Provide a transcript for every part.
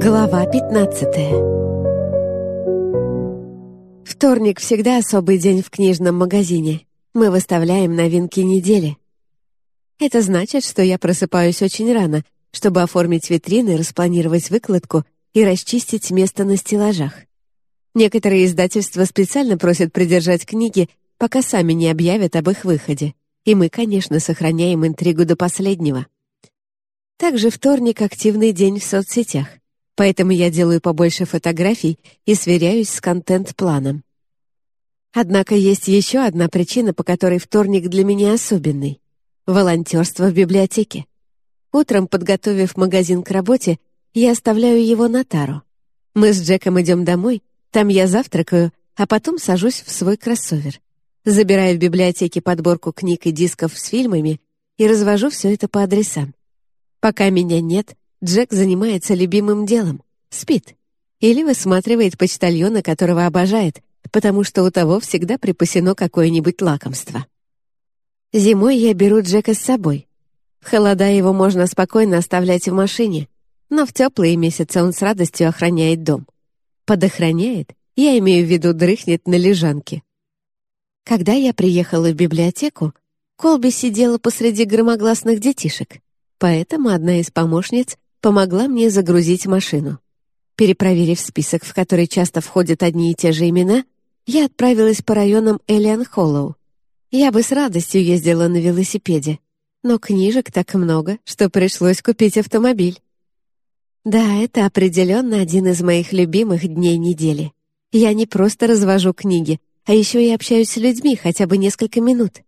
Глава 15 Вторник всегда особый день в книжном магазине. Мы выставляем новинки недели. Это значит, что я просыпаюсь очень рано, чтобы оформить витрины, распланировать выкладку и расчистить место на стеллажах. Некоторые издательства специально просят придержать книги, пока сами не объявят об их выходе. И мы, конечно, сохраняем интригу до последнего. Также вторник — активный день в соцсетях, поэтому я делаю побольше фотографий и сверяюсь с контент-планом. Однако есть еще одна причина, по которой вторник для меня особенный — волонтерство в библиотеке. Утром, подготовив магазин к работе, я оставляю его на тару. Мы с Джеком идем домой, там я завтракаю, а потом сажусь в свой кроссовер. Забираю в библиотеке подборку книг и дисков с фильмами и развожу все это по адресам. Пока меня нет, Джек занимается любимым делом — спит. Или высматривает почтальона, которого обожает, потому что у того всегда припасено какое-нибудь лакомство. Зимой я беру Джека с собой. В холода его можно спокойно оставлять в машине, но в теплые месяцы он с радостью охраняет дом. Подохраняет, я имею в виду дрыхнет на лежанке. Когда я приехала в библиотеку, Колби сидела посреди громогласных детишек. Поэтому одна из помощниц помогла мне загрузить машину. Перепроверив список, в который часто входят одни и те же имена, я отправилась по районам Элиан Холлоу. Я бы с радостью ездила на велосипеде, но книжек так много, что пришлось купить автомобиль. Да, это определенно один из моих любимых дней недели. Я не просто развожу книги, а еще и общаюсь с людьми хотя бы несколько минут.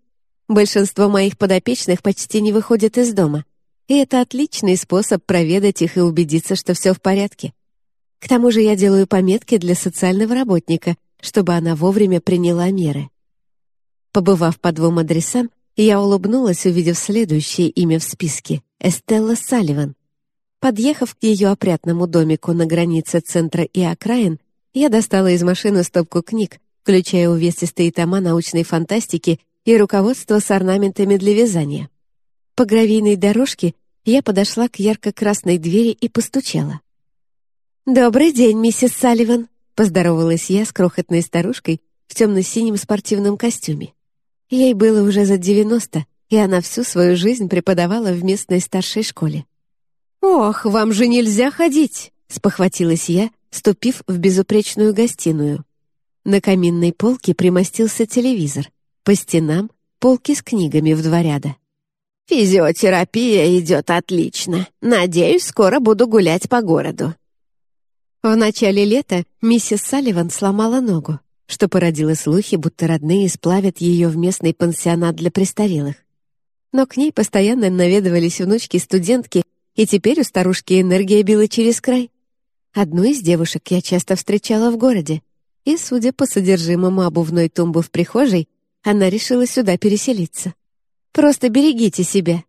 Большинство моих подопечных почти не выходят из дома, и это отличный способ проведать их и убедиться, что все в порядке. К тому же я делаю пометки для социального работника, чтобы она вовремя приняла меры. Побывав по двум адресам, я улыбнулась, увидев следующее имя в списке — Эстелла Салливан. Подъехав к ее опрятному домику на границе центра и окраин, я достала из машины стопку книг, включая увесистые тома научной фантастики и руководство с орнаментами для вязания. По гравийной дорожке я подошла к ярко-красной двери и постучала. «Добрый день, миссис Салливан», — поздоровалась я с крохотной старушкой в темно-синем спортивном костюме. Ей было уже за девяносто, и она всю свою жизнь преподавала в местной старшей школе. «Ох, вам же нельзя ходить!» — спохватилась я, ступив в безупречную гостиную. На каминной полке примостился телевизор. По стенам — полки с книгами в два ряда. «Физиотерапия идет отлично. Надеюсь, скоро буду гулять по городу». В начале лета миссис Салливан сломала ногу, что породило слухи, будто родные сплавят ее в местный пансионат для престарелых. Но к ней постоянно наведывались внучки-студентки, и теперь у старушки энергия била через край. Одну из девушек я часто встречала в городе, и, судя по содержимому обувной тумбы в прихожей, она решила сюда переселиться. Просто берегите себя».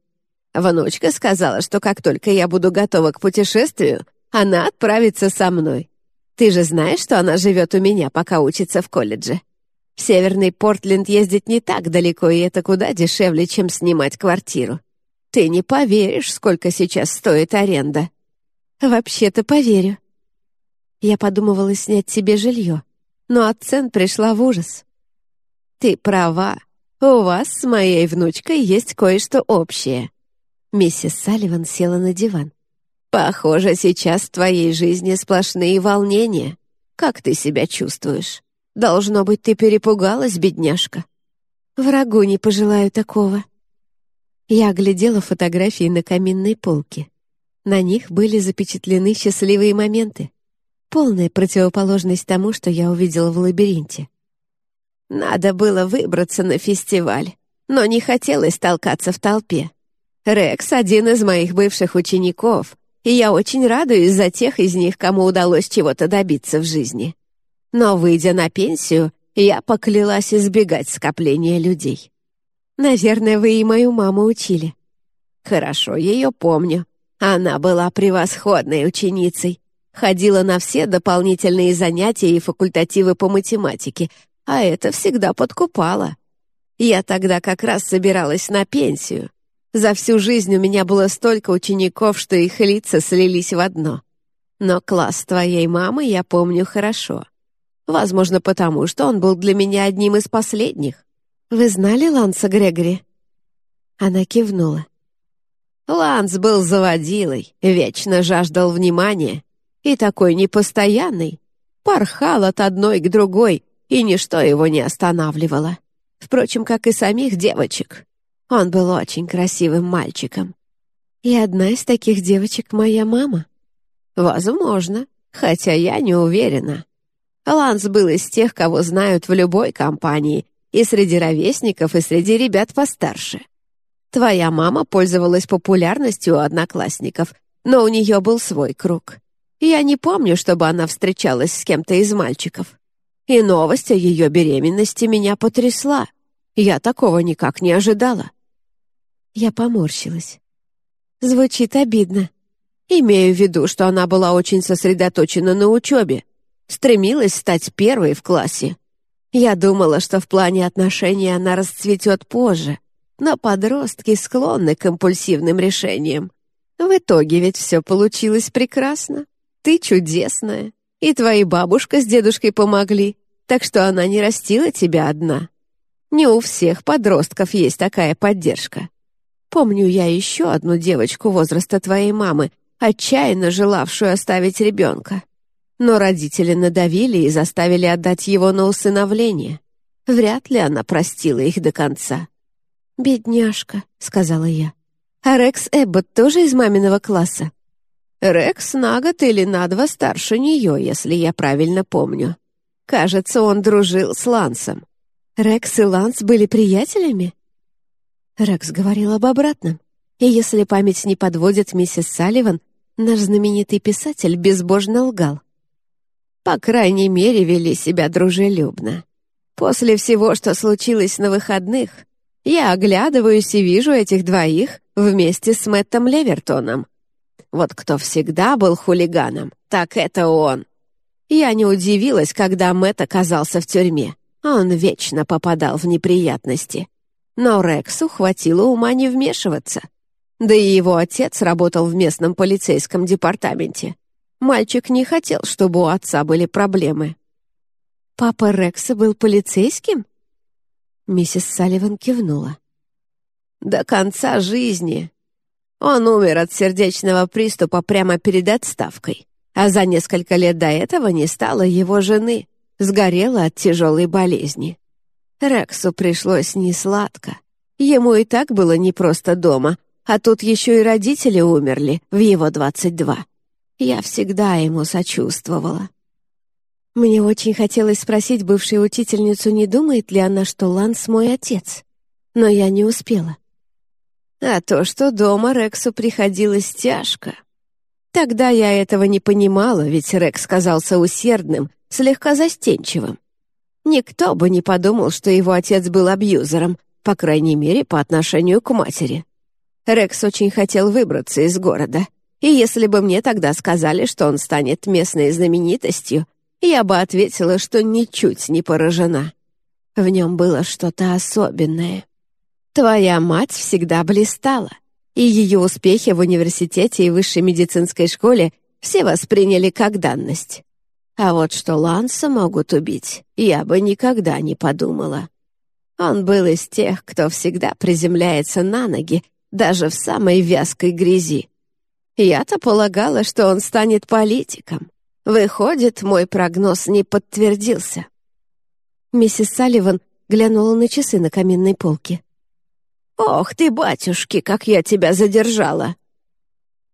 Внучка сказала, что как только я буду готова к путешествию, она отправится со мной. Ты же знаешь, что она живет у меня, пока учится в колледже. В Северный Портленд ездить не так далеко, и это куда дешевле, чем снимать квартиру. Ты не поверишь, сколько сейчас стоит аренда. Вообще-то поверю. Я подумывала снять себе жилье, но от цен пришла в ужас. Ты права, у вас с моей внучкой есть кое-что общее». Миссис Салливан села на диван. «Похоже, сейчас в твоей жизни сплошные волнения. Как ты себя чувствуешь? Должно быть, ты перепугалась, бедняжка». «Врагу не пожелаю такого». Я оглядела фотографии на каминной полке. На них были запечатлены счастливые моменты. Полная противоположность тому, что я увидела в лабиринте. Надо было выбраться на фестиваль, но не хотелось толкаться в толпе. Рекс — один из моих бывших учеников, и я очень радуюсь за тех из них, кому удалось чего-то добиться в жизни. Но, выйдя на пенсию, я поклялась избегать скопления людей. Наверное, вы и мою маму учили. Хорошо ее помню. Она была превосходной ученицей. Ходила на все дополнительные занятия и факультативы по математике, а это всегда подкупало. Я тогда как раз собиралась на пенсию. За всю жизнь у меня было столько учеников, что их лица слились в одно. Но класс твоей мамы я помню хорошо. Возможно, потому что он был для меня одним из последних. Вы знали Ланса Грегори?» Она кивнула. Ланс был заводилой, вечно жаждал внимания и такой непостоянный. Порхал от одной к другой, и ничто его не останавливало. Впрочем, как и самих девочек. Он был очень красивым мальчиком. И одна из таких девочек моя мама. Возможно, хотя я не уверена. Ланс был из тех, кого знают в любой компании, и среди ровесников, и среди ребят постарше. Твоя мама пользовалась популярностью у одноклассников, но у нее был свой круг. Я не помню, чтобы она встречалась с кем-то из мальчиков. И новость о ее беременности меня потрясла. Я такого никак не ожидала. Я поморщилась. Звучит обидно. Имею в виду, что она была очень сосредоточена на учебе, стремилась стать первой в классе. Я думала, что в плане отношений она расцветет позже, но подростки склонны к импульсивным решениям. В итоге ведь все получилось прекрасно. Ты чудесная, и твои бабушка с дедушкой помогли, так что она не растила тебя одна. Не у всех подростков есть такая поддержка. Помню я еще одну девочку возраста твоей мамы, отчаянно желавшую оставить ребенка. Но родители надавили и заставили отдать его на усыновление. Вряд ли она простила их до конца. «Бедняжка», — сказала я. «А Рекс Эббот тоже из маминого класса?» «Рекс на год или на два старше нее, если я правильно помню. Кажется, он дружил с Лансом». «Рекс и Ланс были приятелями?» Рекс говорил об обратном. И если память не подводит миссис Салливан, наш знаменитый писатель безбожно лгал. По крайней мере, вели себя дружелюбно. После всего, что случилось на выходных, я оглядываюсь и вижу этих двоих вместе с Мэттом Левертоном. Вот кто всегда был хулиганом, так это он. Я не удивилась, когда Мэтт оказался в тюрьме. Он вечно попадал в неприятности. Но Рексу хватило ума не вмешиваться. Да и его отец работал в местном полицейском департаменте. Мальчик не хотел, чтобы у отца были проблемы. «Папа Рекса был полицейским?» Миссис Салливан кивнула. «До конца жизни. Он умер от сердечного приступа прямо перед отставкой, а за несколько лет до этого не стало его жены, сгорела от тяжелой болезни. Рексу пришлось несладко. Ему и так было непросто дома, а тут еще и родители умерли в его двадцать два. Я всегда ему сочувствовала. Мне очень хотелось спросить бывшую учительницу, не думает ли она, что Ланс мой отец. Но я не успела. А то, что дома Рексу приходилось тяжко. Тогда я этого не понимала, ведь Рекс казался усердным, слегка застенчивым. Никто бы не подумал, что его отец был абьюзером, по крайней мере, по отношению к матери. Рекс очень хотел выбраться из города, и если бы мне тогда сказали, что он станет местной знаменитостью, я бы ответила, что ничуть не поражена. В нем было что-то особенное. Твоя мать всегда блистала, и ее успехи в университете и высшей медицинской школе все восприняли как данность. А вот что Ланса могут убить, я бы никогда не подумала. Он был из тех, кто всегда приземляется на ноги, даже в самой вязкой грязи. Я-то полагала, что он станет политиком, Выходит, мой прогноз не подтвердился. Миссис Салливан глянула на часы на каминной полке. «Ох ты, батюшки, как я тебя задержала!»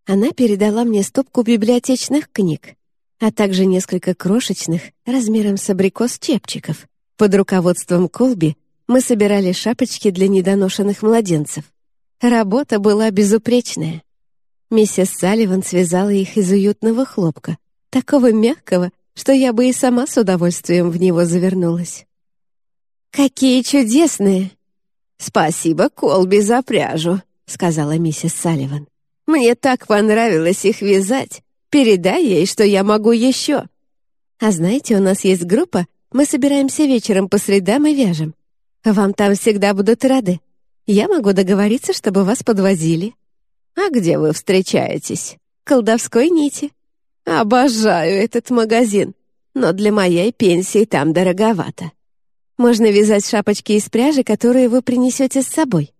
Она передала мне стопку библиотечных книг, а также несколько крошечных, размером с абрикос чепчиков. Под руководством Колби мы собирали шапочки для недоношенных младенцев. Работа была безупречная. Миссис Салливан связала их из уютного хлопка, такого мягкого, что я бы и сама с удовольствием в него завернулась. «Какие чудесные!» «Спасибо Колби за пряжу», — сказала миссис Салливан. «Мне так понравилось их вязать. Передай ей, что я могу еще». «А знаете, у нас есть группа, мы собираемся вечером по средам и вяжем. Вам там всегда будут рады. Я могу договориться, чтобы вас подвозили». «А где вы встречаетесь?» «Колдовской нити. Обожаю этот магазин, но для моей пенсии там дороговато. Можно вязать шапочки из пряжи, которые вы принесете с собой.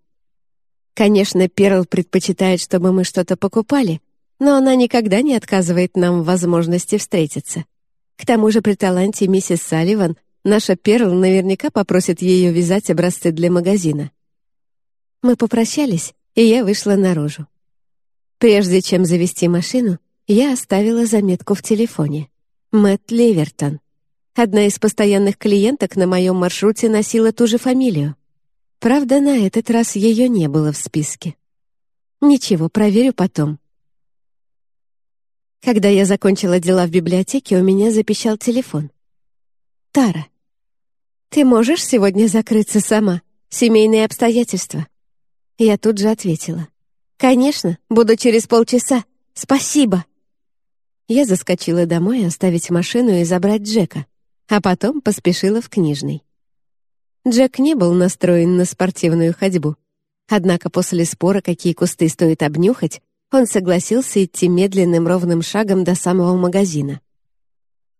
Конечно, Перл предпочитает, чтобы мы что-то покупали, но она никогда не отказывает нам в возможности встретиться. К тому же при таланте миссис Салливан наша Перл наверняка попросит ее вязать образцы для магазина. Мы попрощались, и я вышла наружу. Прежде чем завести машину, я оставила заметку в телефоне. Мэтт Левертон. Одна из постоянных клиенток на моем маршруте носила ту же фамилию. Правда, на этот раз ее не было в списке. Ничего, проверю потом. Когда я закончила дела в библиотеке, у меня запищал телефон. «Тара, ты можешь сегодня закрыться сама? Семейные обстоятельства?» Я тут же ответила. «Конечно, буду через полчаса. Спасибо!» Я заскочила домой оставить машину и забрать Джека, а потом поспешила в книжный. Джек не был настроен на спортивную ходьбу. Однако после спора, какие кусты стоит обнюхать, он согласился идти медленным ровным шагом до самого магазина.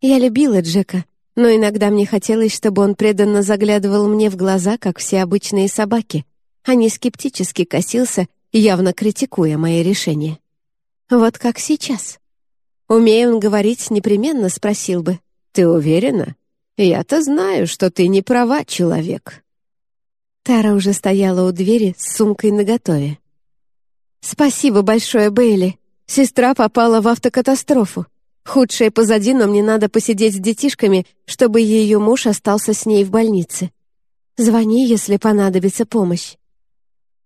Я любила Джека, но иногда мне хотелось, чтобы он преданно заглядывал мне в глаза, как все обычные собаки, а не скептически косился, явно критикуя мои решения. Вот как сейчас. Умея он говорить, непременно спросил бы, «Ты уверена? Я-то знаю, что ты не права, человек». Тара уже стояла у двери с сумкой наготове. «Спасибо большое, Бейли. Сестра попала в автокатастрофу. Худшее позади, но мне надо посидеть с детишками, чтобы ее муж остался с ней в больнице. Звони, если понадобится помощь».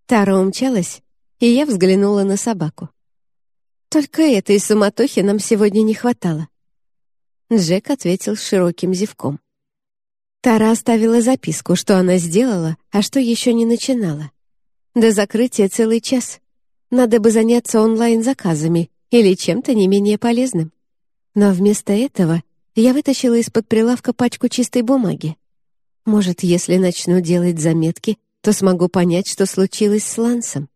Тара умчалась, и я взглянула на собаку. Только этой суматохи нам сегодня не хватало. Джек ответил широким зевком. Тара оставила записку, что она сделала, а что еще не начинала. До закрытия целый час. Надо бы заняться онлайн-заказами или чем-то не менее полезным. Но вместо этого я вытащила из-под прилавка пачку чистой бумаги. Может, если начну делать заметки, то смогу понять, что случилось с Лансом.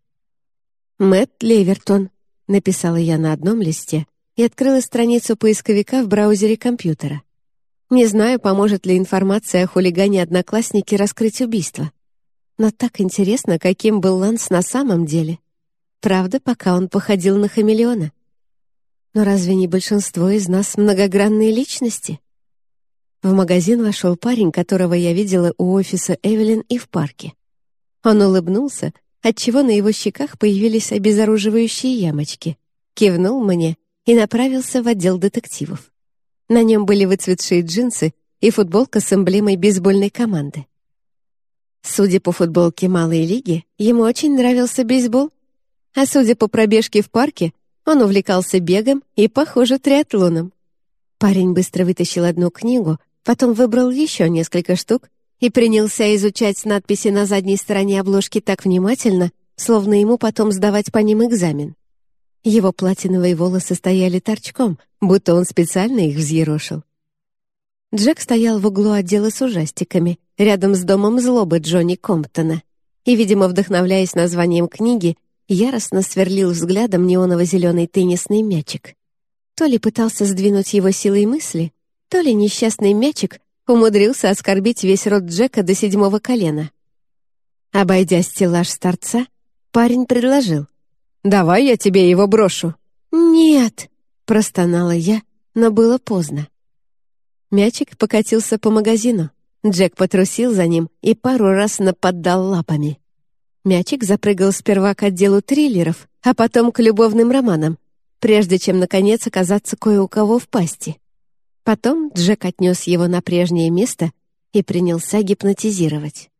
Мэтт Левертон, написала я на одном листе и открыла страницу поисковика в браузере компьютера. Не знаю, поможет ли информация о хулигане одноклассники раскрыть убийство. Но так интересно, каким был Ланс на самом деле. Правда, пока он походил на хамелеона. Но разве не большинство из нас многогранные личности? В магазин вошел парень, которого я видела у офиса Эвелин и в парке. Он улыбнулся, отчего на его щеках появились обезоруживающие ямочки, кивнул мне и направился в отдел детективов. На нем были выцветшие джинсы и футболка с эмблемой бейсбольной команды. Судя по футболке малой лиги, ему очень нравился бейсбол, а судя по пробежке в парке, он увлекался бегом и, похоже, триатлоном. Парень быстро вытащил одну книгу, потом выбрал еще несколько штук и принялся изучать надписи на задней стороне обложки так внимательно, словно ему потом сдавать по ним экзамен. Его платиновые волосы стояли торчком, будто он специально их взъерошил. Джек стоял в углу отдела с ужастиками, рядом с домом злобы Джонни Комптона, и, видимо, вдохновляясь названием книги, яростно сверлил взглядом неоново-зеленый теннисный мячик. То ли пытался сдвинуть его силой мысли, то ли несчастный мячик умудрился оскорбить весь род Джека до седьмого колена. Обойдя стеллаж с торца, парень предложил. «Давай я тебе его брошу». «Нет!» — простонала я, но было поздно. Мячик покатился по магазину. Джек потрусил за ним и пару раз нападал лапами. Мячик запрыгал сперва к отделу триллеров, а потом к любовным романам, прежде чем, наконец, оказаться кое у кого в пасти. Потом Джек отнес его на прежнее место и принялся гипнотизировать.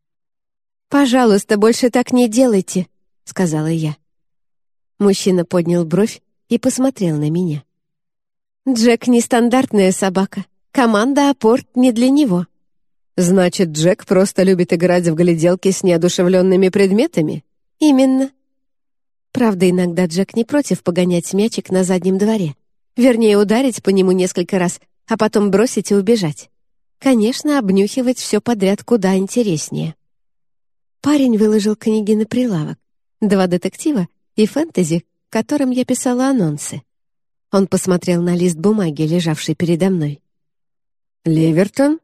«Пожалуйста, больше так не делайте», — сказала я. Мужчина поднял бровь и посмотрел на меня. «Джек — нестандартная собака. Команда «Апорт» не для него. Значит, Джек просто любит играть в гляделки с неодушевленными предметами? Именно. Правда, иногда Джек не против погонять мячик на заднем дворе. Вернее, ударить по нему несколько раз, а потом бросить и убежать. Конечно, обнюхивать все подряд куда интереснее. Парень выложил книги на прилавок. Два детектива и фэнтези, которым я писала анонсы. Он посмотрел на лист бумаги, лежавший передо мной. «Левертон?»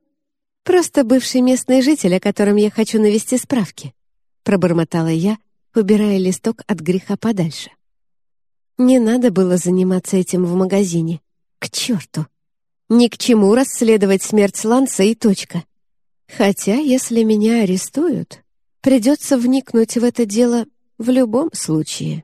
«Просто бывший местный житель, о котором я хочу навести справки», пробормотала я, убирая листок от греха подальше. Не надо было заниматься этим в магазине. К черту! Ни к чему расследовать смерть Ланса и точка. Хотя, если меня арестуют, придется вникнуть в это дело в любом случае.